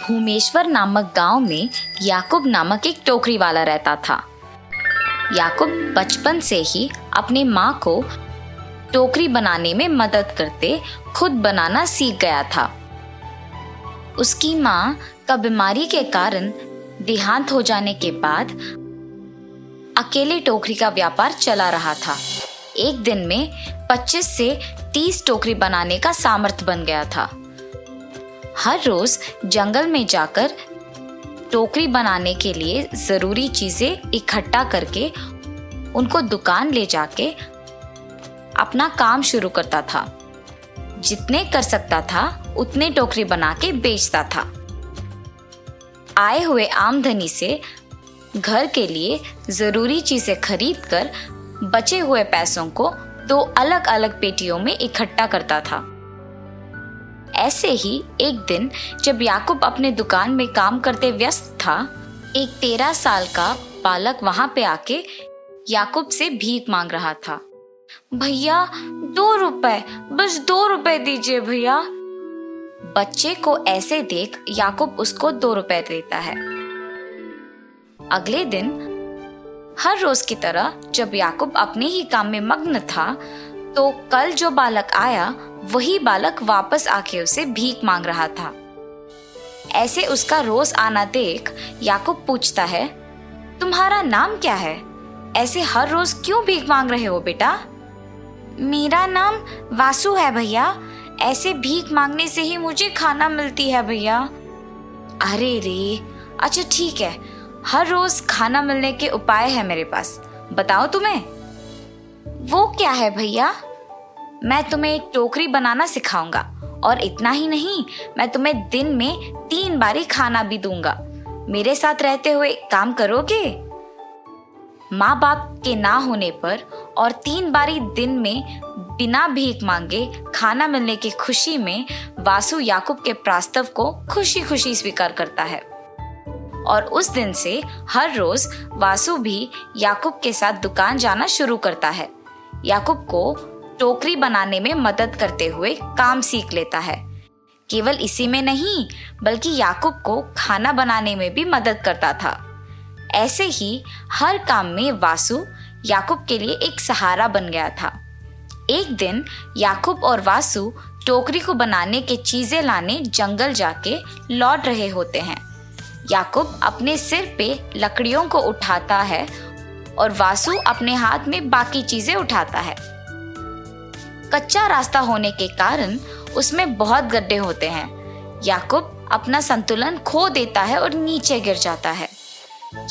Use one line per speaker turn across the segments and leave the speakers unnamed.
भूमेश्वर नामक गाँव में याकूब नामक एक टोकरी वाला रहता था। याकूब बचपन से ही अपनी माँ को टोकरी बनाने में मदद करते, खुद बनाना सीख गया था। उसकी माँ का बीमारी के कारण देहांत हो जाने के बाद अकेले टोकरी का व्यापार चला रहा था। एक दिन में 25 से 30 टोकरी बनाने का सामर्थ्य बन गया था। हर रोज जंगल में जाकर टोकरी बनाने के लिए ज़रूरी चीज़ें इकट्ठा करके उनको दुकान ले जाके अपना काम शुरू करता था। जितने कर सकता था, उतने टोकरी बना के बेचता था। आए हुए आमदनी से घर के लिए ज़रूरी चीज़ें खरीद कर बचे हुए पैसों को दो अलग अलग पेटियों में इकट्ठा करता था। ऐसे ही एक दिन, जब याकूब अपने दुकान में काम करते व्यस्त था, एक तेरह साल का बालक वहाँ पे आके याकूब से भीख मांग रहा था। भैया, दो रुपए, बस दो रुपए दीजिए भैया। बच्चे को ऐसे देख याकूब उसको दो रुपए देता है। अगले दिन, हर रोज की तरह, जब याकूब अपने ही काम में मग्न था तो कल जो बालक आया, वही बालक वापस आके उसे भीख मांग रहा था। ऐसे उसका रोज आना देख याकूब पूछता है, तुम्हारा नाम क्या है? ऐसे हर रोज क्यों भीख मांग रहे हो बेटा? मेरा नाम वासु है भैया। ऐसे भीख मांगने से ही मुझे खाना मिलती है भैया। अरे रे अच्छा ठीक है। हर रोज खाना मिलने के उपाय है मेरे पास। बताओ तुम्हें? वो क्या है भैया? मैं तुम्हें एक टोकरी बनाना सिखाऊँगा। और इतना ही नहीं, मैं तुम्हें दिन में तीन बारी खाना भी दूँगा। मेरे साथ रहते हुए काम करोगे? माँ बाप के ना होने पर और तीन बारी दिन में बिना भीख मांगे खाना मिलने की खुशी में वासु याकूब के प्रास्तव को खुशी खुशी स्वीकार करता है। और उस दिन से हर रोज वासु भी याकूब के साथ दुकान जाना शुरू करता है। याकूब को टोकरी बनाने में मदद करते हुए काम सीख लेता है। केवल इसी में नहीं, बल्कि याकूब को खाना बनाने में भी मदद करता था। ऐसे ही हर काम में वासु याकूब के लिए एक सहारा बन गया था। एक दिन याकूब और वासु टोकरी को बनाने के चीज़ें लाने जंगल जाके लौट रहे होते हैं। याकूब अपने सिर पे लकड़ियों को उठाता है और वासु अपने हाथ में बाकी चीज़ें उठाता है। कच्चा रास्ता होने के कारण उसमें बहुत गड्ढे होते हैं। याकूब अपना संतुलन खो देता है और नीचे गिर जाता है।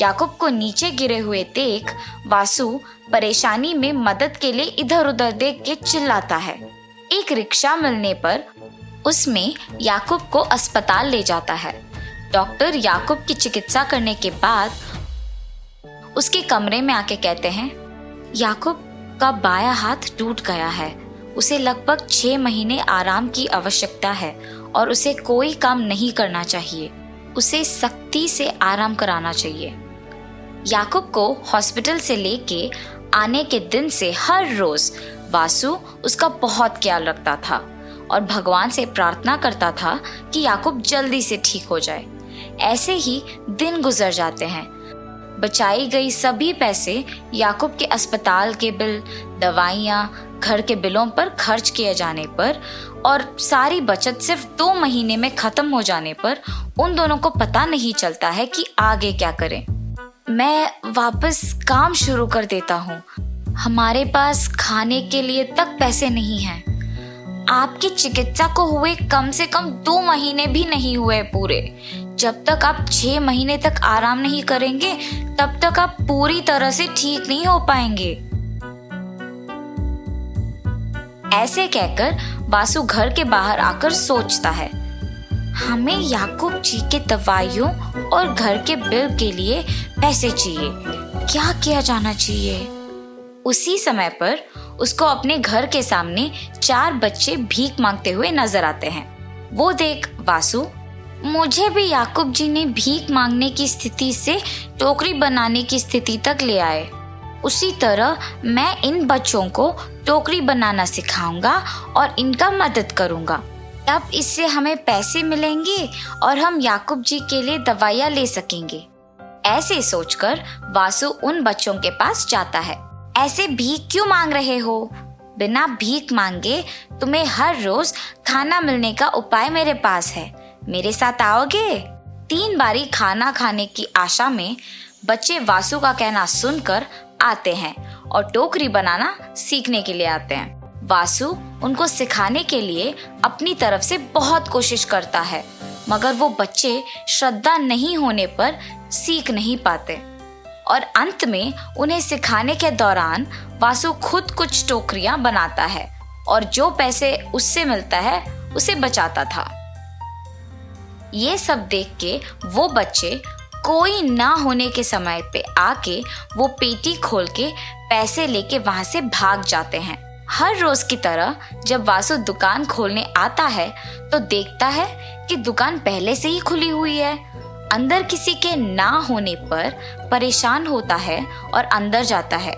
याकूब को नीचे गिरे हुए देख वासु परेशानी में मदद के लिए इधर उधर देख के चिल्लाता है। एक रिक्शा मिलने पर उसमें याकूब को अस्पताल ले जाता है। डॉक्टर याकूब की चिकित्सा करने के बाद उसके कमरे में आके कहते हैं, याकूब, का बाया हाथ टूट गया है। उसे लगभग छह महीने आराम की आवश्यकता है और उसे कोई काम नहीं करना चाहिए। उसे सख्ती से आराम कराना चाहिए। याकूब को हॉस्पिटल से लेके आने के दिन से हर रोज वासु उसका बहुत ख्याल रखता था और भगवान से प्रार्थना करता था कि याकूब जल्दी से ठीक हो जाए। ऐसे ही दिन गुजर जाते हैं। बचाई गई सभी पैसे याकूब के अस्पताल के बिल, दवाइयाँ, घर के बिलों पर खर्च किए जाने पर और सारी बचत सिर्फ़ दो महीने में खत्म हो जाने पर उन दोनों को पता नहीं चलता है कि आगे क्या करें। मैं वापस काम शुरू कर देता हूँ। हमारे पास खाने के लिए तक पैसे नहीं हैं। आपकी चिकित्सा को हुए कम से कम दो महीने भी नहीं हुए पूरे। जब तक आप छह महीने तक आराम नहीं करेंगे, तब तक आप पूरी तरह से ठीक नहीं हो पाएँगे। ऐसे कहकर वासु घर के बाहर आकर सोचता है, हमें याकूब जी के दवाइयों और घर के बिल के लिए पैसे चाहिए। क्या किया जाना चाहिए? उसी समय पर उसको अपने घर के सामने चार बच्चे भीख मांगते हुए नज़र आते हैं। वो देख वासु मुझे भी याकूब जी ने भीख मांगने की स्थिति से टोकरी बनाने की स्थिति तक ले आए। उसी तरह मैं इन बच्चों को टोकरी बनाना सिखाऊँगा और इनका मदद करूँगा। तब इससे हमें पैसे मिलेंगे और हम याकूब जी के लिए दवाइयाँ ले सकेंगे। ऐसे सोचकर वासु उन बच्चों के पास जाता है। ऐसे भीख क्यों मांग रहे हो? बिना भीख मांगे तुम्हें हर रोज खाना मिलने का उपाय मेरे पास है। मेरे साथ आओगे? तीन बारी खाना खाने की आशा में बच्चे वासु का कहना सुनकर आते हैं और टोकरी बनाना सीखने के लिए आते हैं। वासु उनको सिखाने के लिए अपनी तरफ़ से बहुत कोशिश करता है, मगर वो बच्चे श्रद्धा नहीं होने पर सीख नहीं पाते। और अंत में उन्हें सिखाने के दौरान वासु खुद कुछ टोकरियाँ बनाता है और जो पैसे उससे मिलता है, उसे बचाता था। ये सब देख के वो बच्चे कोई ना होने के समय पे आके वो पेटी खोल के पैसे लेके वहाँ से भाग जाते हैं। हर रोज की तरह जब वासु दुकान खोलने आता है तो देखता है कि दुकान पहले से ही खुली हुई है। अंदर किसी के ना होने पर परेशान होता है और अंदर जाता है।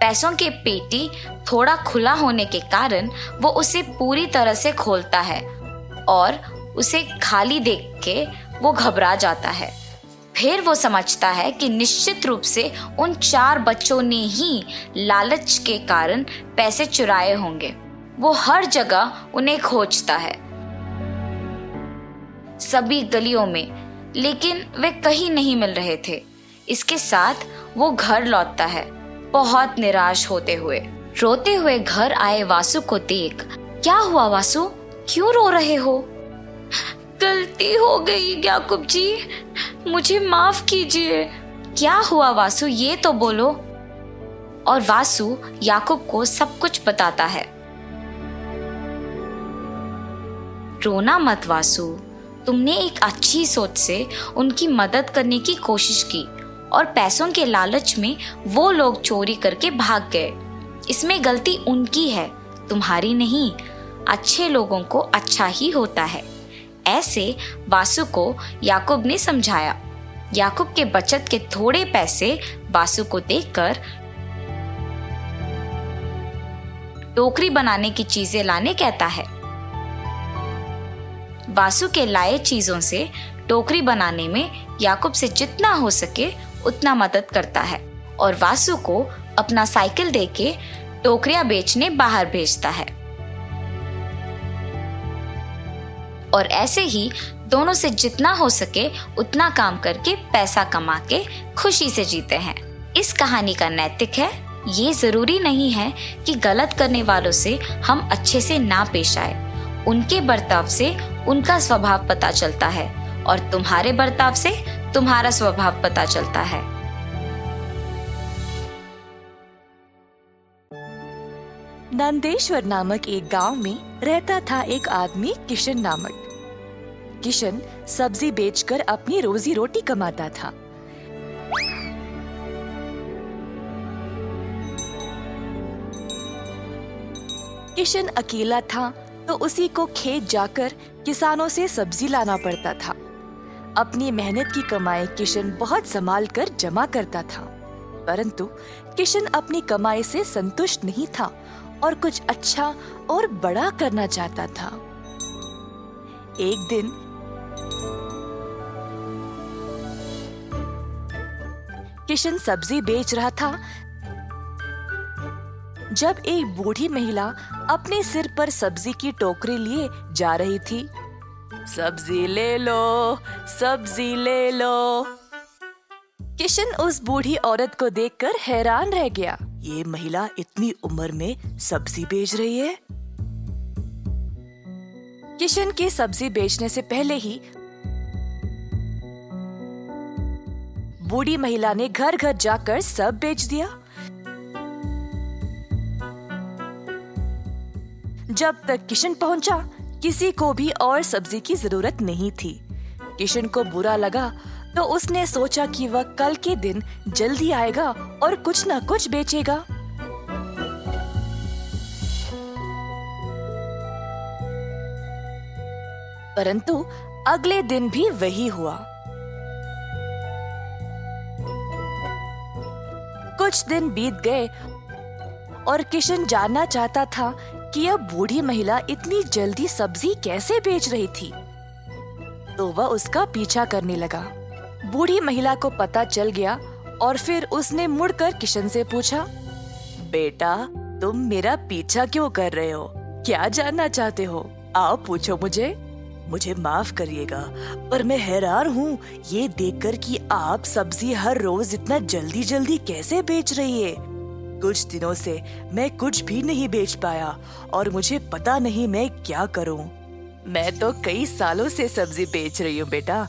पैसों के पेटी थोड़ा खुला होने के कारण वो उसे पूरी तरह से खोलता है। और उसे खाली देख के वो घबरा जाता है। फिर वो समझता है कि निश्चित रूप से उन चार बच्चों ने ही लालच के कारण पैसे चुराए होंगे। वो हर जगह उन्हें खोजता है। सभी गलियों में, लेकिन वे कहीं नहीं मिल रहे थे। इसके साथ वो घर लौटता है, बहुत निराश होते हुए। रोते हुए घर आए वासु को देख, क्या हुआ वासु? क्यों रो रहे हो? गलती हो गई याकूब जी मुझे माफ़ कीजिए। क्या हुआ वासु, ये तो बोलो। और वासु याकूब को सब कुछ बताता है। रोना मत वासु। तुमने एक अच्छी सोच से उनकी मदद करने की कोशिश की और पैसों के लालच में वो लोग चोरी करके भाग गए। इसमें गलती उनकी है, तुम्हारी नहीं अच्छे लोगों को अच्छा ही होता है। ऐसे वासु को याकूब ने समझाया। याकूब के बचत के थोड़े पैसे वासु को देकर टोकरी बनाने की चीज़ें लाने कहता है। वासु के लाए चीज़ों से टोकरी बनाने में याकूब से जितना हो सके उतना मदद करता है और वासु को अपना साइकिल देके टोकरियाँ बेचने बाहर भेजता है। और ऐसे ही दोनों से जितना हो सके उतना काम करके पैसा कमा के खुशी से जीते हैं। इस कहानी का नैतिक है। ये ज़रूरी नहीं है कि गलत करने वालों से हम अच्छे से ना पेश आए। उनके बर्ताव से उनका स्वभाव पता चलता है और तुम्हारे बर्ताव से तुम्हारा स्वभाव पता चलता है।
नंदेश्वर नामक एक गाँव में रहता था एक आदमी किशन नामक। किशन सब्ज़ी बेचकर अपनी रोजी रोटी कमाता था। किशन अकेला था तो उसी को खेत जाकर किसानों से सब्ज़ी लाना पड़ता था। अपनी मेहनत की कमाई किशन बहुत संभाल कर जमा करता था। परंतु किशन अपनी कमाई से संतुष्ट नहीं था और कुछ अच्छा और बड़ा करना चाहता था। एक दिन किशन सब्ज़ी बेच रहा था। जब एक बूढ़ी महिला अपने सिर पर सब्ज़ी की टोकरी लिए जा रही थी, सब्ज़ी ले लो, सब्ज़ी ले लो। किशन उस बूढ़ी औरत को देखकर हैरान रह गया। ये महिला इतनी उम्र में सब्ज़ी बेच रही है? किशन के सब्ज़ी बेचने से पहले ही बूढ़ी महिला ने घर घर जाकर सब बेच दिया। जब तक किशन पहुँचा, किसी को भी और सब्ज़ी की ज़रूरत नहीं थी। किशन को बुरा लगा तो उसने सोचा कि वह कल के दिन जल्दी आएगा और कुछ न कुछ बेचेगा। परंतु अगले दिन भी वही हुआ। कुछ दिन बीत गए और किशन जानना चाहता था कि यह बूढ़ी महिला इतनी जल्दी सब्ज़ी कैसे बेच रही थी। तो वह उसका पीछा करने लगा। बूढ़ी महिला को पता चल गया और फिर उसने मुड़कर किशन से पूछा, बेटा, तुम मेरा पीछा क्यों कर रहे हो? क्या जानना चाहते हो? आओ पूछो मुझे। मुझे माफ़ करिएगा, पर मैं हैरान हूँ। ये देखकर कि आप सब्ज़ी हर रोज इतना जल्दी जल्दी कैसे बेच रही है? कुछ दिनों से मैं कुछ भी नहीं बेच पाया, और मुझे पता नहीं मैं क्या करूँ। मैं तो कई सालों से सब्ज़ी बेच रही हूँ बेटा,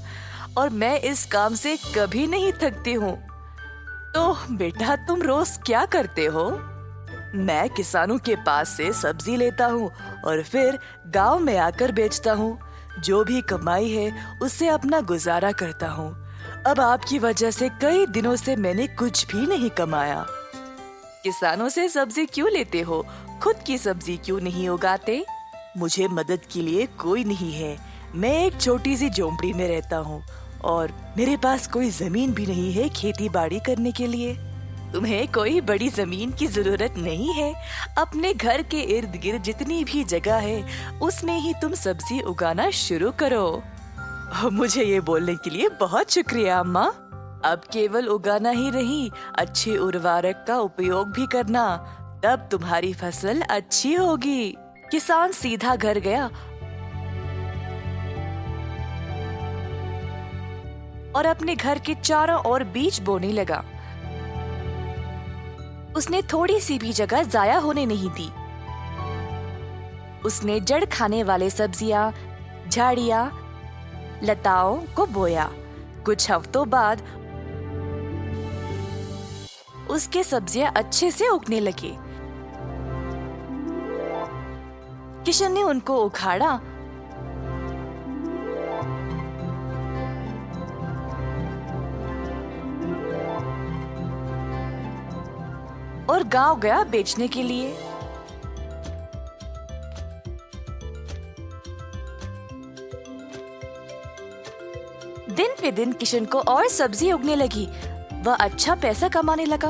और मैं इस काम से कभी नहीं थकती हूँ। तो बेटा, तुम रोज क्या करते हो? मैं किसानों के पास से सब्ज़ी लेता हूँ, और फिर गाँव में आकर बेचता हूँ। जो भी कमाई है उससे अपना गुजारा करता हूँ। अब आपकी वजह से कई दिनों से मैंने कुछ भी नहीं कमाया। किसानों से सब्ज़ी क्यों लेते हो? खुद की सब्ज़ी क्यों नहीं उगाते? मुझे मदद के लिए कोई नहीं है। मैं एक छोटी सी झोंपड़ी में रहता हूँ और मेरे पास कोई ज़मीन भी नहीं है खेती बाड़ी करने के लिए। तुम्हें कोई बड़ी ज़मीन की ज़रूरत नहीं है। अपने घर के इर्द गिर्द जितनी भी जगह है, उसमें ही तुम सब्ज़ी उगाना शुरू करो। मुझे ये बोलने के लिए बहुत शुक्रिया, अम्मा। अब केवल उगाना ही नहीं, अच्छे उर्वरक का उपयोग भी करना। तब तुम्हारी फ़सल अच्छी होगी। किसान सीधा घर गया। और अपने घर के चारों ओर बीज बोने लगा। उसने थोड़ी सी भी जगह जाया होने नहीं दी। उसने जड़ खाने वाले सब्ज़ियाँ, झाड़िया, लताओं को बोया। कुछ हफ्तों बाद उसके सब्ज़ियाँ अच्छे से उगने लगे। किशन ने उनको उखाड़ा और गाँव गया बेचने के लिए। दिन पे दिन किशन को और सब्ज़ी उगने लगी। वह अच्छा पैसा कमाने लगा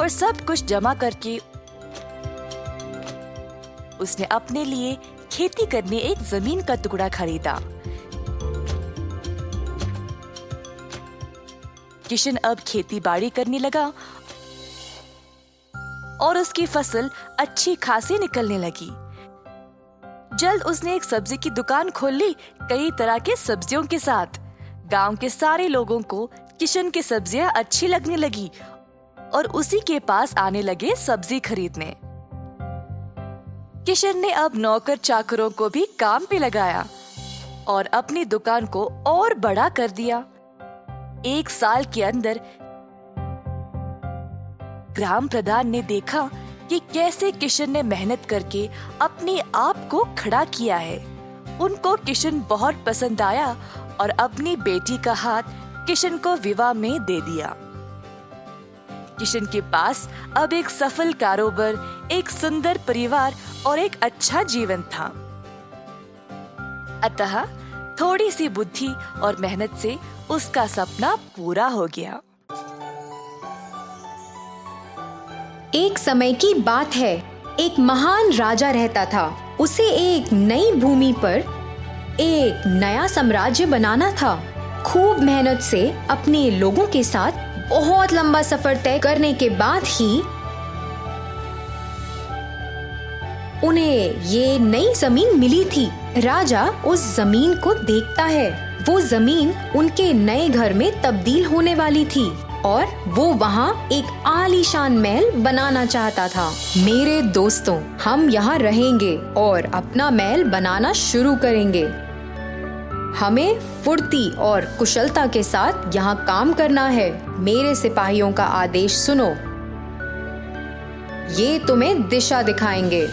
और सब कुछ जमा करके उसने अपने लिए खेती करने एक ज़मीन का टुकड़ा खरीदा। किशन अब खेती बाड़ी करने लगा और उसकी फ़सल अच्छी खासी निकलने लगी। जल्द उसने एक सब्ज़ी की दुकान खोल ली कई तरह के सब्जियों के साथ। गाँव के सारे लोगों को किशन की सब्ज़ियाँ अच्छी लगने लगी और उसी के पास आने लगे सब्ज़ी खरीदने। किशन ने अब नौकर चाकरों को भी काम पे लगाया और अपनी दुकान को और बड़ा कर दिया। एक साल के अंदर ग्राम प्रधान ने देखा कि कैसे किशन ने मेहनत करके अपने आप को खड़ा किया है। उनको किशन बहुत पसंद आया और अपनी बेटी का हाथ किशन को विवाह में दे दिया। किशन के पास अब एक सफल कारोबार, एक सुंदर परिवार और एक अच्छा जीवन था। अतः थोड़ी सी बुद्धि और मेहनत से उसका सपना पूरा हो गया।
एक समय की बात है। एक महान राजा रहता था। उसे एक नई भूमि पर एक नया साम्राज्य बनाना था। खूब मेहनत से अपने लोगों के साथ बहुत लंबा सफ़र तय करने के बाद ही उन्हें ये नई ज़मीन मिली थी। राजा उस ज़मीन को देखता है। वो ज़मीन उनके नए घर में तब्दील होने वाली थी। और वो वहाँ एक आलीशान महल बनाना चाहता था। मेरे दोस्तों, हम यहाँ रहेंगे और अपना महल बनाना शुरू करेंगे। हमें फुर्ती और कुशलता के साथ यहाँ काम करना है। मेरे सिपाहियों का आदेश सुनो। ये तुम्हें दिशा दिखाएँगे।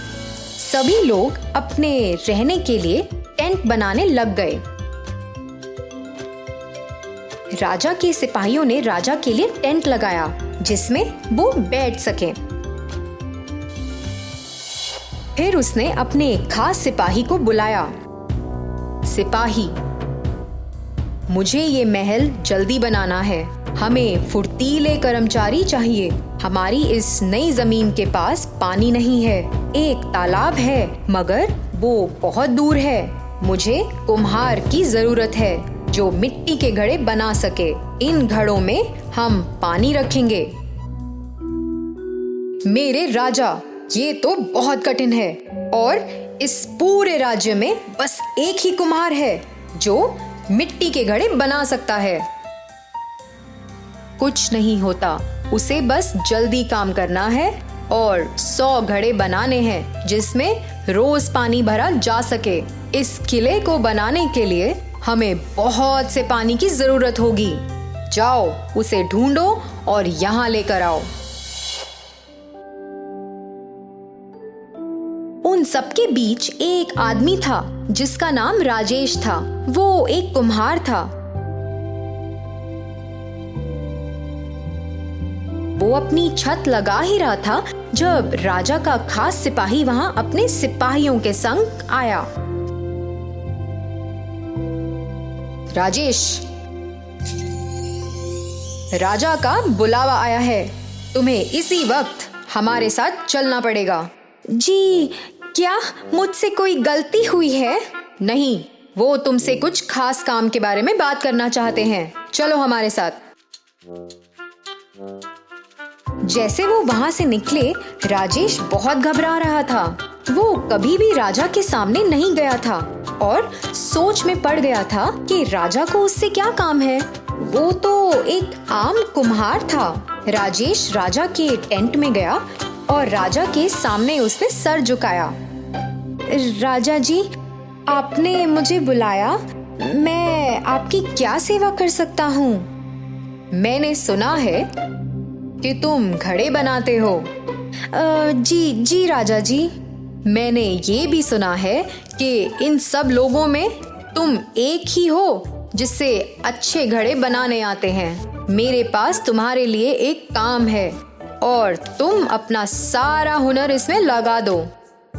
सभी लोग अपने रहने के लिए टेंट बनाने लग गए। राजा के सिपाहियों ने राजा के लिए टेंट लगाया, जिसमें वो बैठ सके। फिर उसने अपने एक खास सिपाही को बुलाया। सिपाही, मुझे ये महल जल्दी बनाना है। हमें फुर्तीले कर्मचारी चाहिए। हमारी इस नई ज़मीन के पास पानी नहीं है। एक तालाब है, मगर वो बहुत दूर है। मुझे कुम्हार की ज़रूरत है। जो मिट्टी के घड़े बना सके। इन घड़ों में हम पानी रखेंगे। मेरे राजा, ये तो बहुत कठिन है। और इस पूरे राज्य में बस एक ही कुम्हार है, जो मिट्टी के घड़े बना सकता है। कुछ नहीं होता। उसे बस जल्दी काम करना है और सौ घड़े बनाने हैं, जिसमें रोज पानी भरा जा सके। इस किले को बनाने के लिए हमें बहुत से पानी की ज़रूरत होगी। जाओ, उसे ढूंढो और यहाँ लेकर आओ। उन सबके बीच एक आदमी था, जिसका नाम राजेश था। वो एक कुम्हार था। वो अपनी छत लगा ही रहा था, जब राजा का खास सिपाही वहाँ अपने सिपाहियों के संग आया। राजेश। राजा का बुलावा आया है। तुम्हें इसी वक्त हमारे साथ चलना पड़ेगा। जी क्या मुझसे कोई गलती हुई है? नहीं वो तुमसे कुछ खास काम के बारे में बात करना चाहते हैं। चलो हमारे साथ। जैसे वो वहाँ से निकले राजेश बहुत घबरा रहा था। वो कभी भी राजा के सामने नहीं गया था। और सोच में पड़ गया था कि राजा को उससे क्या काम है। वो तो एक आम कुम्हार था। राजेश राजा के टेंट में गया और राजा के सामने उसने सर झुकाया। राजा जी आपने मुझे बुलाया। मैं आपकी क्या सेवा कर सकता हूँ? मैंने सुना है कि तुम घड़े बनाते हो। आ, जी जी राजा जी। मैंने ये भी सुना है कि इन सब लोगों में तुम एक ही हो जिससे अच्छे घड़े बनाने आते हैं। मेरे पास तुम्हारे लिए एक काम है और तुम अपना सारा हुनर इसमें लगा दो।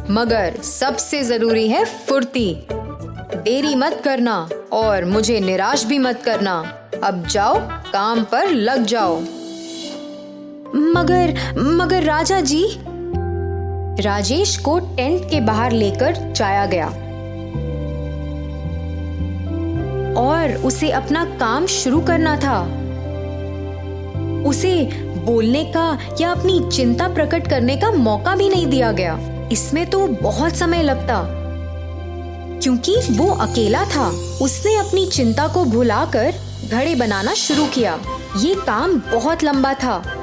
मगर सबसे ज़रूरी है फुर्ती। देरी मत करना और मुझे निराश भी मत करना। अब जाओ, काम पर लग जाओ। मगर मगर राजा जी राजेश को टेंट के बाहर लेकर जाया गया। और उसे अपना काम शुरू करना था। उसे बोलने का या अपनी चिंता प्रकट करने का मौका भी नहीं दिया गया। इसमें तो बहुत समय लगता। क्योंकि वो अकेला था, उसने अपनी चिंता को भुलाकर घड़े बनाना शुरू किया। ये काम बहुत लंबा था।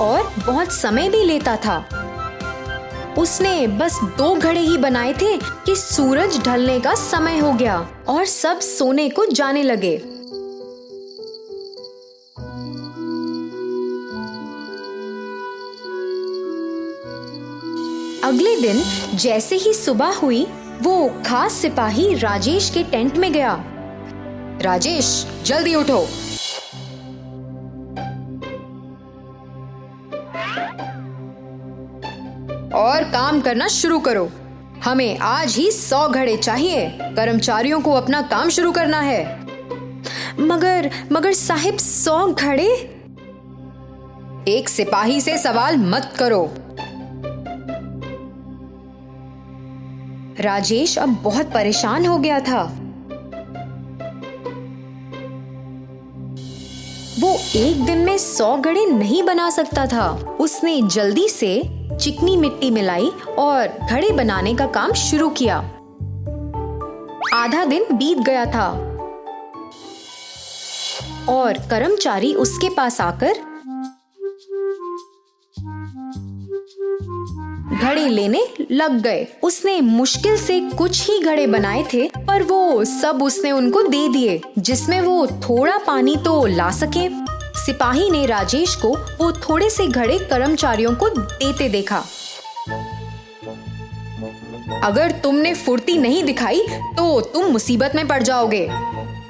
और बहुत समय भी लेता था। उसने बस दो घड़े ही बनाए थे कि सूरज ढलने का समय हो गया और सब सोने को जाने लगे। अगले दिन जैसे ही सुबह हुई, वो खास सिपाही राजेश के टेंट में गया। राजेश, जल्दी उठो। और काम करना शुरू करो। हमें आज ही सौ घड़े चाहिए। कर्मचारियों को अपना काम शुरू करना है। मगर मगर साहिब, सौ घड़े? एक सिपाही से सवाल मत करो। राजेश अब बहुत परेशान हो गया था। वो एक दिन में सौ घड़े नहीं बना सकता था। उसने जल्दी से चिकनी मिट्टी मिलाई और घड़े बनाने का काम शुरू किया। आधा दिन बीत गया था। और कर्मचारी उसके पास आकर घड़े लेने लग गए। उसने मुश्किल से कुछ ही घड़े बनाए थे, पर वो सब उसने उनको दे दिए, जिसमें वो थोड़ा पानी तो ला सके। सिपाही ने राजेश को वो थोड़े से घड़े कर्मचारियों को देते देखा। अगर तुमने फुर्ती नहीं दिखाई तो तुम मुसीबत में पड़ जाओगे।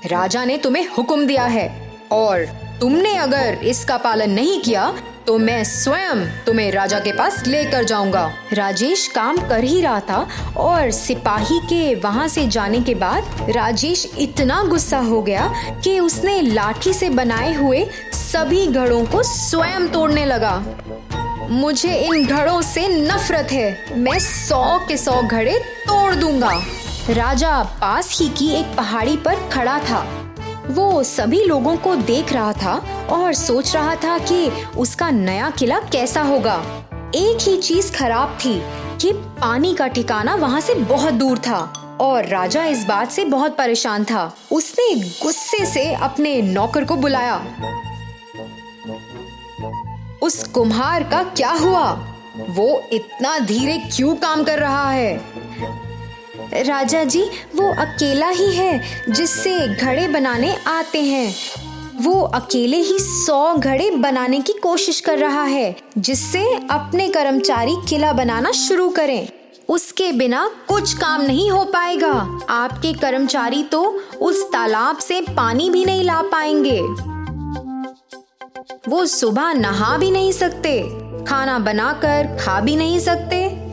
राजा ने तुम्हें हुक्म दिया है, और तुमने अगर इसका पालन नहीं किया तो मैं स्वयं तुम्हें राजा के पास लेकर जाऊँगा। राजेश काम कर ही रहा था और सिपाही के वहाँ से जाने के बाद राजेश इतना गुस्सा हो गया कि उसने लाठी से बनाए हुए सभी घड़ों को स्वयं तोड़ने लगा। मुझे इन घड़ों से नफरत है। मैं सौ के सौ घड़े तोड़ दूँगा। राजा पास ही की एक पहाड़ी पर खड़ा था। वो सभी लोगों को देख रहा था और सोच रहा था कि उसका नया किला कैसा होगा। एक ही चीज़ खराब थी कि पानी का ठिकाना वहाँ से बहुत दूर था और राजा इस बात से बहुत परेशान था। उसने गुस्से से अपने नौकर को बुलाया। उस कुम्हार का क्या हुआ? वो इतना धीरे क्यों काम कर रहा है? राजा जी, वो अकेला ही है, जिससे घड़े बनाने आते हैं। वो अकेले ही सौ घड़े बनाने की कोशिश कर रहा है, जिससे अपने कर्मचारी किला बनाना शुरू करें। उसके बिना कुछ काम नहीं हो पाएगा। आपके कर्मचारी तो उस तालाब से पानी भी नहीं ला पाएँगे। वो सुबह नहा भी नहीं सकते, खाना बनाकर खा भी नहीं सकते।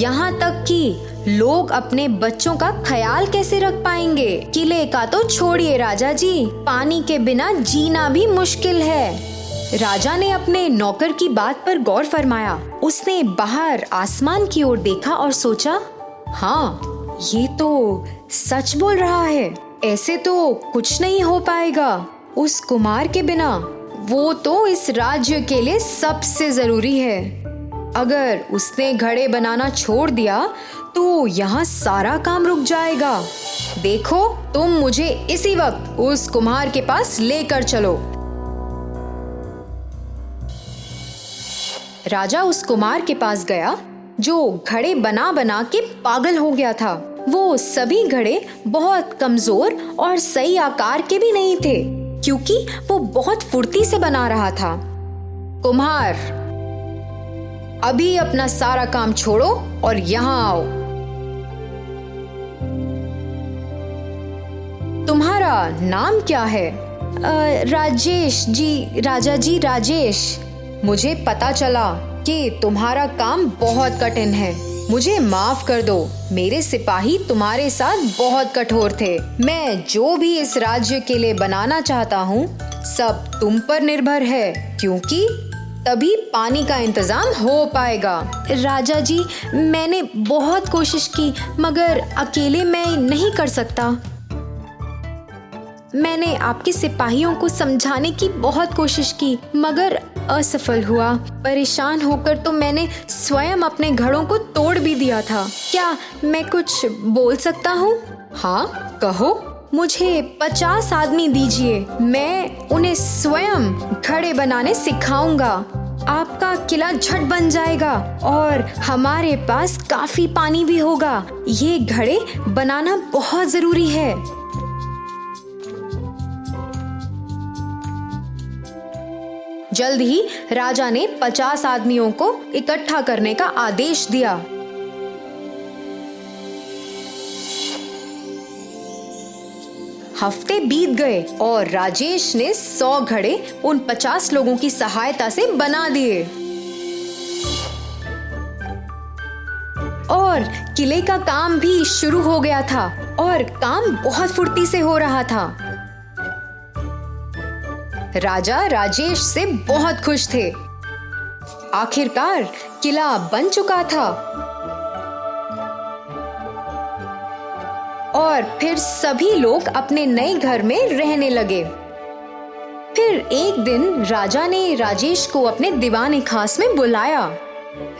यहाँ तक कि लोग अपने बच्चों का ख्याल कैसे रख पाएँगे? किले का तो छोड़िए राजा जी। पानी के बिना जीना भी मुश्किल है। राजा ने अपने नौकर की बात पर गौर फरमाया। उसने बाहर आसमान की ओर देखा और सोचा हाँ ये तो सच बोल रहा है। ऐसे तो कुछ नहीं हो पाएगा। उस कुमार के बिना वो तो इस राज्य के लिए सबसे ज़रूरी है। अगर उसने घड़े बनाना छोड़ दिया तो यहाँ सारा काम रुक जाएगा। देखो, तुम मुझे इसी वक्त उस कुम्हार के पास लेकर चलो। राजा उस कुमार के पास गया, जो घड़े बना बना के पागल हो गया था। वो सभी घड़े बहुत कमज़ोर और सही आकार के भी नहीं थे, क्योंकि वो बहुत फुर्ती से बना रहा था। कुम्हार अभी अपना सारा काम छोड़ो और यहाँ आओ। तुम्हारा नाम क्या है? आ, राजेश जी राजा जी राजेश। मुझे पता चला कि तुम्हारा काम बहुत कठिन है। मुझे माफ़ कर दो। मेरे सिपाही तुम्हारे साथ बहुत कठोर थे। मैं जो भी इस राज्य के लिए बनाना चाहता हूँ सब तुम पर निर्भर है क्योंकि तभी पानी का इंतज़ाम हो पाएगा। राजा जी, मैंने बहुत कोशिश की, मगर अकेले मैं नहीं कर सकता। मैंने आपके सिपाहियों को समझाने की बहुत कोशिश की, मगर असफल हुआ। परेशान होकर तो मैंने स्वयं अपने घड़ों को तोड़ भी दिया था। क्या मैं कुछ बोल सकता हूँ? हाँ कहो। मुझे पचास आदमी दीजिए। मैं उन्हें स्वयं घड़े बनाने सिखाऊँगा। आपका किला झट बन जाएगा और हमारे पास काफ़ी पानी भी होगा। ये घड़े बनाना बहुत ज़रूरी है। जल्द ही राजा ने पचास आदमियों को इकट्ठा करने का आदेश दिया। हफ़्ते बीत गए और राजेश ने सौ घड़े उन पचास लोगों की सहायता से बना दिए। और किले का काम भी शुरू हो गया था और काम बहुत फुर्ती से हो रहा था। राजा राजेश से बहुत खुश थे। आखिरकार किला बन चुका था। और फिर सभी लोग अपने नए घर में रहने लगे। फिर एक दिन राजा ने राजेश को अपने दीवाने खास में बुलाया।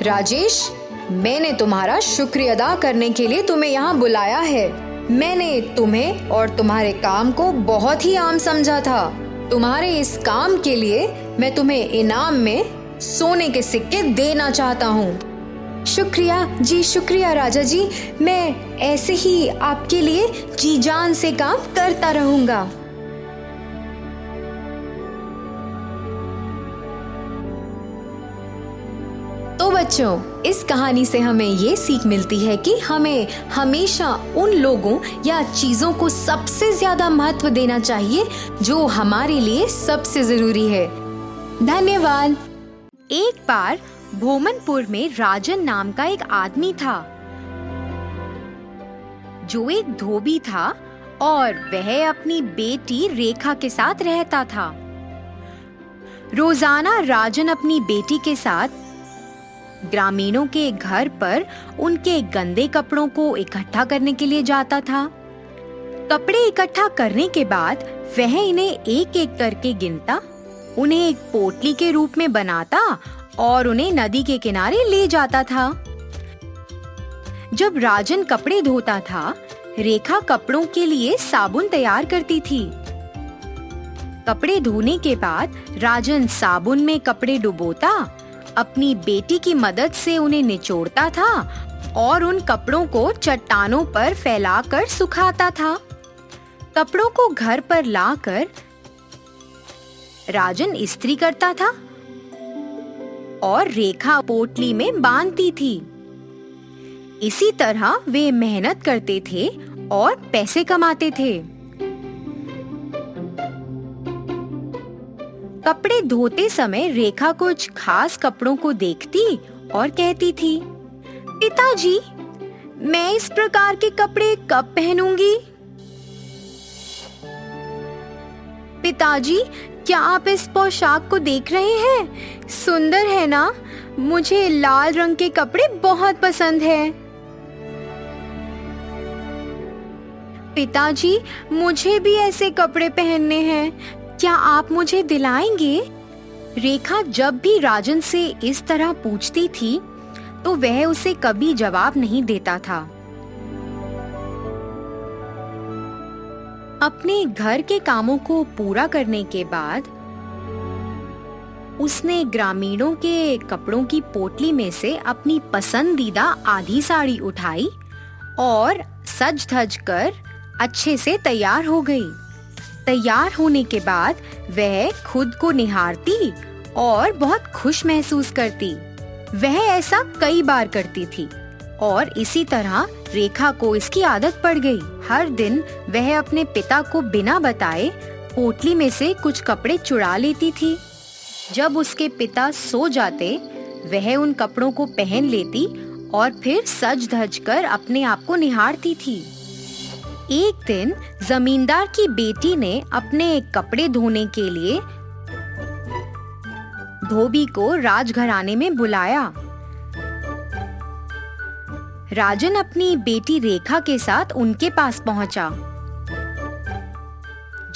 राजेश, मैंने तुम्हारा शुक्रिया अदा करने के लिए तुम्हें यहाँ बुलाया है। मैंने तुम्हें और तुम्हारे काम को बहुत ही आम समझा था। तुम्हारे इस काम के लिए मैं तुम्हें इनाम में सोने के सिक्के देना चाहता हूँ। शुक्रिया। जी, शुक्रिया राजा जी। मैं ऐसे ही आपके लिए जी जान से काम करता रहूँगा। तो बच्चों, इस कहानी से हमें ये सीख मिलती है कि हमें हमेशा उन लोगों या चीज़ों को सबसे ज़्यादा महत्व देना चाहिए, जो हमारे लिए सबसे ज़रूरी है। धन्यवाद। एक बार भोमनपुर में राजन नाम का एक आदमी था, जो एक धोबी था और वह अपनी बेटी रेखा के साथ रहता था। रोज़ाना राजन अपनी बेटी के साथ ग्रामीणों के घर पर उनके गंदे कपड़ों को इकट्ठा करने के लिए जाता था। कपड़े इकट्ठा करने के बाद वह इन्हें एक एक करके गिनता, उन्हें एक पोटली के रूप में बनाता और उन्हें नदी के किनारे ले जाता था। जब राजन कपड़े धोता था, रेखा कपड़ों के लिए साबुन तैयार करती थी। कपड़े धोने के बाद राजन साबुन में कपड़े डुबोता, अपनी बेटी की मदद से उन्हें निचोड़ता था और उन कपड़ों को चट्टानों पर फैलाकर सुखाता था। कपड़ों को घर पर लाकर राजन इस्त्री करता था। और रेखा पोटली में बांधती थी। इसी तरह वे मेहनत करते थे और पैसे कमाते थे। कपड़े धोते समय रेखा कुछ खास कपड़ों को देखती और कहती थी, पिताजी, मैं इस प्रकार के कपड़े कब पहनूँगी? पिताजी क्या आप इस पोशाक को देख रहे हैं? सुंदर है ना? मुझे लाल रंग के कपड़े बहुत पसंद है। पिताजी, मुझे भी ऐसे कपड़े पहनने हैं। क्या आप मुझे दिलाएँगे? रेखा जब भी राजन से इस तरह पूछती थी तो वह उसे कभी जवाब नहीं देता था। अपने घर के कामों को पूरा करने के बाद, उसने ग्रामीणों के कपड़ों की पोटली में से अपनी पसंदीदा आधी साड़ी उठाई और सज धज कर अच्छे से तैयार हो गई। तैयार होने के बाद वह खुद को निहारती और बहुत खुश महसूस करती। वह ऐसा कई बार करती थी और इसी तरह रेखा को इसकी आदत पड़ गई। हर दिन वह अपने पिता को बिना बताए पोटली में से कुछ कपड़े चुरा लेती थी। जब उसके पिता सो जाते, वह उन कपड़ों को पहन लेती और फिर सज धज कर अपने आप को निहारती थी। एक दिन जमींदार की बेटी ने अपने एक कपड़े धोने के लिए धोबी को राजघराने में बुलाया। राजन अपनी बेटी रेखा के साथ उनके पास पहुँचा।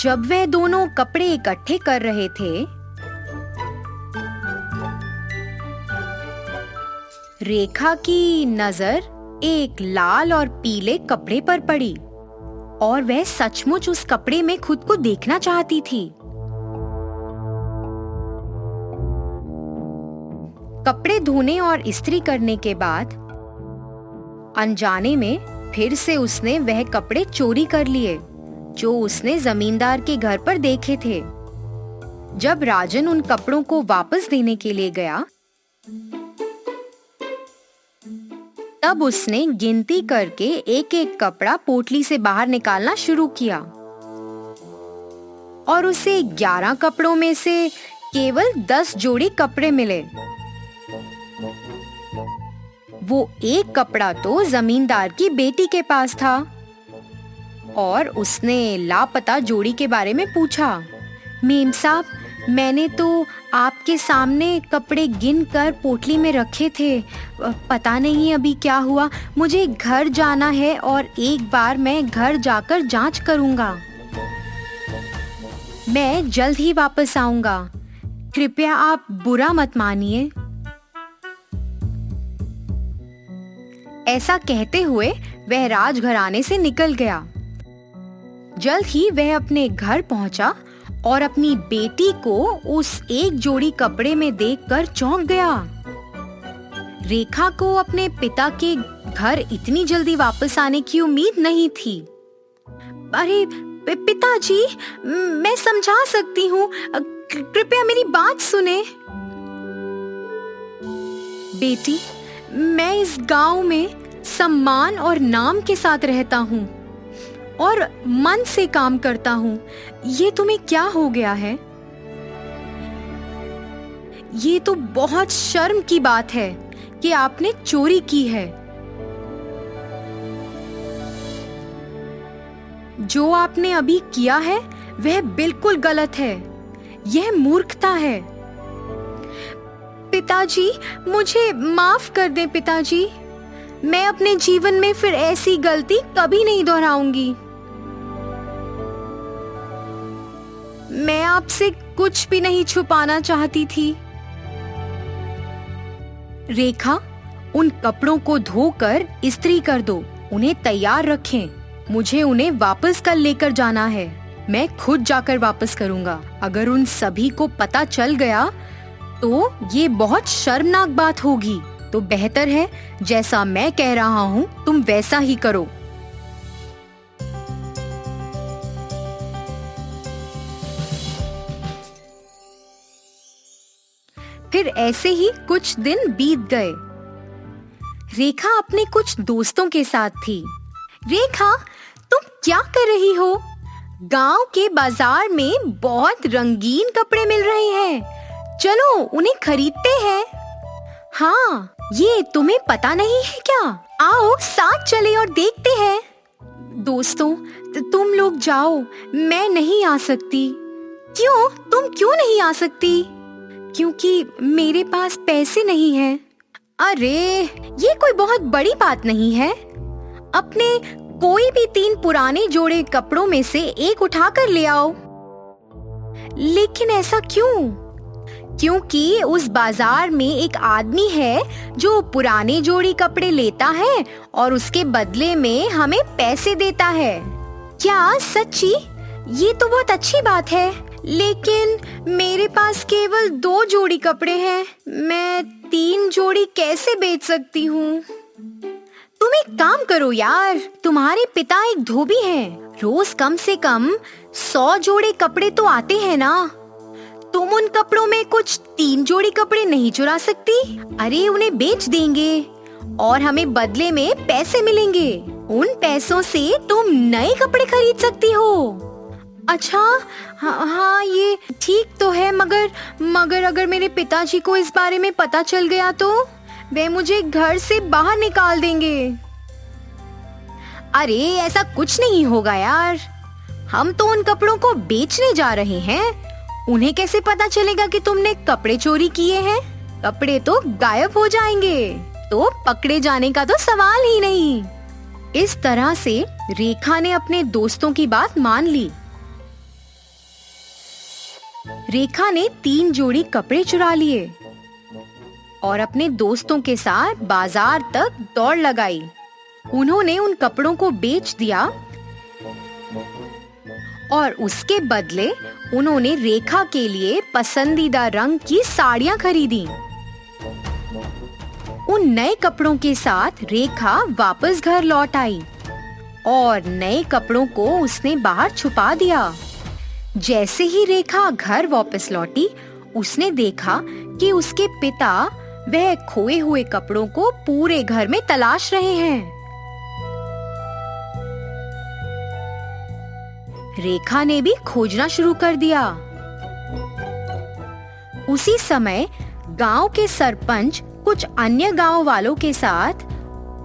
जब वे दोनों कपड़े इकट्ठे कर रहे थे, रेखा की नज़र एक लाल और पीले कपड़े पर पड़ी और वह सचमुच उस कपड़े में खुद को देखना चाहती थी। कपड़े धोने और इस्त्री करने के बाद अनजाने में फिर से उसने वह कपड़े चोरी कर लिए, जो उसने जमींदार के घर पर देखे थे। जब राजन उन कपड़ों को वापस देने के लिए गया, तब उसने गिनती करके एक एक कपड़ा पोटली से बाहर निकालना शुरू किया। और उसे ग्यारह कपड़ों में से केवल दस जोड़ी कपड़े मिले। वो एक कपड़ा तो जमींदार की बेटी के पास था। और उसने लापता जोड़ी के बारे में पूछा, मेम साहब, मैंने तो आपके सामने कपड़े गिन कर पोटली में रखे थे। पता नहीं अभी क्या हुआ। मुझे घर जाना है और एक बार मैं घर जाकर जाँच करूँगा। मैं जल्द ही वापस आऊँगा। कृपया आप बुरा मत मानिए। ऐसा कहते हुए वह राजघराने से निकल गया। जल्द ही वह अपने घर पहुँचा और अपनी बेटी को उस एक जोड़ी कपड़े में देखकर चौंक गया। रेखा को अपने पिता के घर इतनी जल्दी वापस आने की उम्मीद नहीं थी। अरे पिताजी, मैं समझा सकती हूँ। कृपया मेरी बात सुने। बेटी मैं इस गाँव में सम्मान और नाम के साथ रहता हूँ और मन से काम करता हूँ। ये तुम्हें क्या हो गया है? ये तो बहुत शर्म की बात है कि आपने चोरी की है। जो आपने अभी किया है, वह बिल्कुल गलत है। यह मूर्खता है। पिताजी, मुझे माफ़ कर दें पिताजी। मैं अपने जीवन में फिर ऐसी गलती कभी नहीं दोहराऊँगी। मैं आपसे कुछ भी नहीं छुपाना चाहती थी। रेखा, उन कपड़ों को धोकर इस्त्री कर दो। उन्हें तैयार रखें। मुझे उन्हें वापस कल लेकर जाना है। मैं खुद जाकर वापस करूँगा। अगर उन सभी को पता चल गया तो ये बहुत शर्मनाक बात होगी। तो बेहतर है, जैसा मैं कह रहा हूँ, तुम वैसा ही करो। फिर ऐसे ही कुछ दिन बीत गए। रेखा अपने कुछ दोस्तों के साथ थी। रेखा, तुम क्या कर रही हो? गाँव के बाज़ार में बहुत रंगीन कपड़े मिल रहे हैं। चलो, उन्हें खरीदते हैं। हाँ ये तुम्हें पता नहीं है क्या? आओ, साथ चले और देखते हैं। दोस्तों तुम लोग जाओ, मैं नहीं आ सकती। क्यों? तुम क्यों नहीं आ सकती? क्योंकि मेरे पास पैसे नहीं हैं। अरे, ये कोई बहुत बड़ी बात नहीं है। अपने कोई भी तीन पुराने जोड़े कपड़ों में से एक उठा कर ले आओ। लेकिन ऐसा क्यों? क्योंकि उस बाज़ार में एक आदमी है जो पुराने जोड़ी कपड़े लेता है और उसके बदले में हमें पैसे देता है। क्या सच्ची? ये तो बहुत अच्छी बात है। लेकिन मेरे पास केवल दो जोड़ी कपड़े हैं। मैं तीन जोड़ी कैसे बेच सकती हूँ? तुम एक काम करो यार। तुम्हारे पिता एक धोबी हैं। रोज कम से कम सौ जोड़े कपड़े तो आते हैं ना। तुम उन कपड़ों में कुछ तीन जोड़ी कपड़े नहीं चुरा सकती? अरे, उन्हें बेच देंगे। और हमें बदले में पैसे मिलेंगे। उन पैसों से तुम नए कपड़े खरीद सकती हो। अच्छा हाँ हाँ ये ठीक तो है, मगर मगर अगर मेरे पिताजी को इस बारे में पता चल गया तो? वे मुझे घर से बाहर निकाल देंगे। अरे, ऐसा कुछ नहीं होगा यार। हम तो उन कपड़ों को बेचने जा रहे हैं। उन्हें कैसे पता चलेगा कि तुमने कपड़े चोरी किए हैं? कपड़े तो गायब हो जाएँगे। तो पकड़े जाने का तो सवाल ही नहीं। इस तरह से रेखा ने अपने दोस्तों की बात मान ली। रेखा ने तीन जोड़ी कपड़े चुरा लिए और अपने दोस्तों के साथ बाज़ार तक दौड़ लगाई। उन्होंने उन कपड़ों को बेच दिया और उसके बदले उन्होंने रेखा के लिए पसंदीदा रंग की साड़ियाँ खरीदी। उन नए कपड़ों के साथ रेखा वापस घर लौट आई और नए कपड़ों को उसने बाहर छुपा दिया। जैसे ही रेखा घर वापस लौटी, उसने देखा कि उसके पिता वह खोए हुए कपड़ों को पूरे घर में तलाश रहे हैं। रेखा ने भी खोजना शुरू कर दिया। उसी समय गाँव के सरपंच कुछ अन्य गाँव वालों के साथ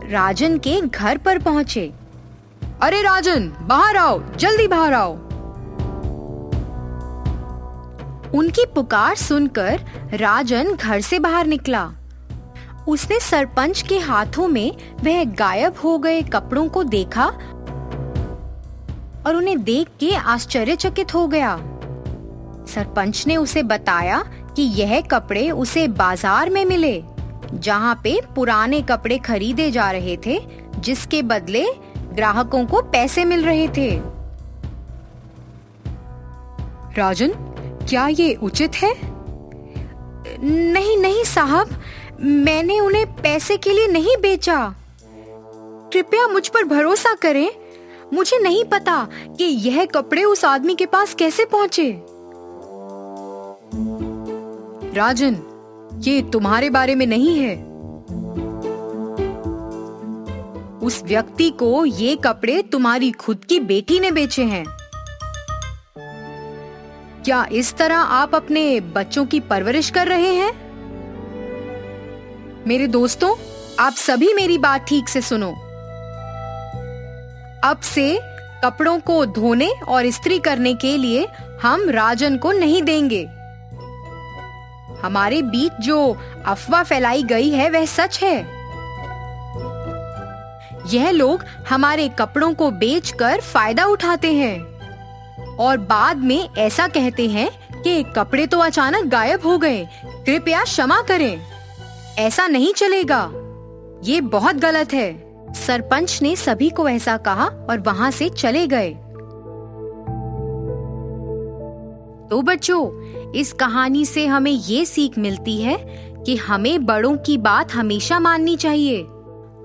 राजन के घर पर पहुँचे।
अरे राजन, बाहर आओ, जल्दी बाहर आओ।
उनकी पुकार सुनकर राजन घर से बाहर निकला। उसने सरपंच के हाथों में वह गायब हो गए कपड़ों को देखा और उन्हें देख के आश्चर्यचकित हो गया। सरपंच ने उसे बताया कि यह कपड़े उसे बाज़ार में मिले, जहाँ पे पुराने कपड़े खरीदे जा रहे थे, जिसके बदले ग्राहकों को पैसे मिल रहे थे।
राजन, क्या ये उचित है?
नहीं नहीं साहब, मैंने उन्हें पैसे के लिए नहीं बेचा। कृपया मुझ पर भरोसा करें। मुझे नहीं पता कि यह कपड़े उस आदमी के पास कैसे पहुँचे।
राजन, ये तुम्हारे बारे में नहीं है। उस व्यक्ति को ये कपड़े तुम्हारी खुद की बेटी ने बेचे हैं।
क्या इस तरह आप अपने बच्चों की परवरिश कर रहे हैं? मेरे दोस्तों, आप सभी मेरी बात ठीक से सुनो। अब से कपड़ों को धोने और इस्त्री करने के लिए हम राजन को नहीं देंगे। हमारे बीच जो अफवाह फैलाई गई है, वह सच है। यह लोग हमारे कपड़ों को बेचकर फ़ायदा उठाते हैं और बाद में ऐसा कहते हैं कि कपड़े तो अचानक गायब हो गए, कृपया क्षमा करें। ऐसा नहीं चलेगा। ये बहुत गलत है। सरपंच ने सभी को ऐसा कहा और वहाँ से चले गए। तो बच्चों, इस कहानी से हमें ये सीख मिलती है कि हमें बड़ों की बात हमेशा माननी चाहिए।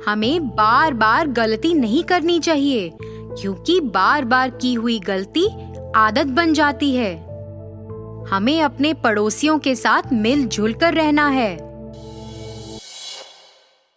हमें बार बार गलती नहीं करनी चाहिए, क्योंकि बार बार की हुई गलती आदत बन जाती है। हमें अपने पड़ोसियों के साथ मिलजुल कर रहना है।